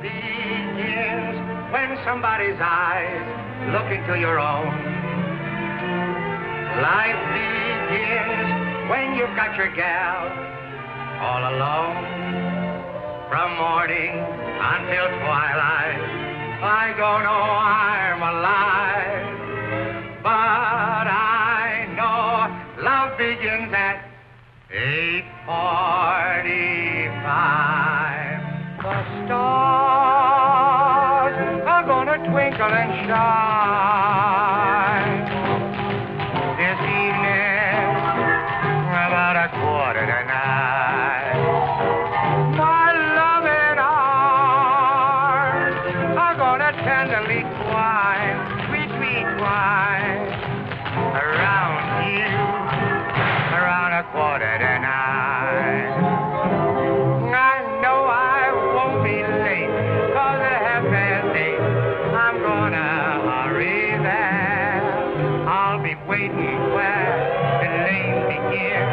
begins when somebody's eyes look into your own. Life begins when you've got your gal all alone. From morning until twilight, I don't know I'm alive. But I know love begins at 845. Twinkle and shine. This evening, about a quarter to nine. My loving arms are gonna tenderly twine. I'll be waiting where the lane begins.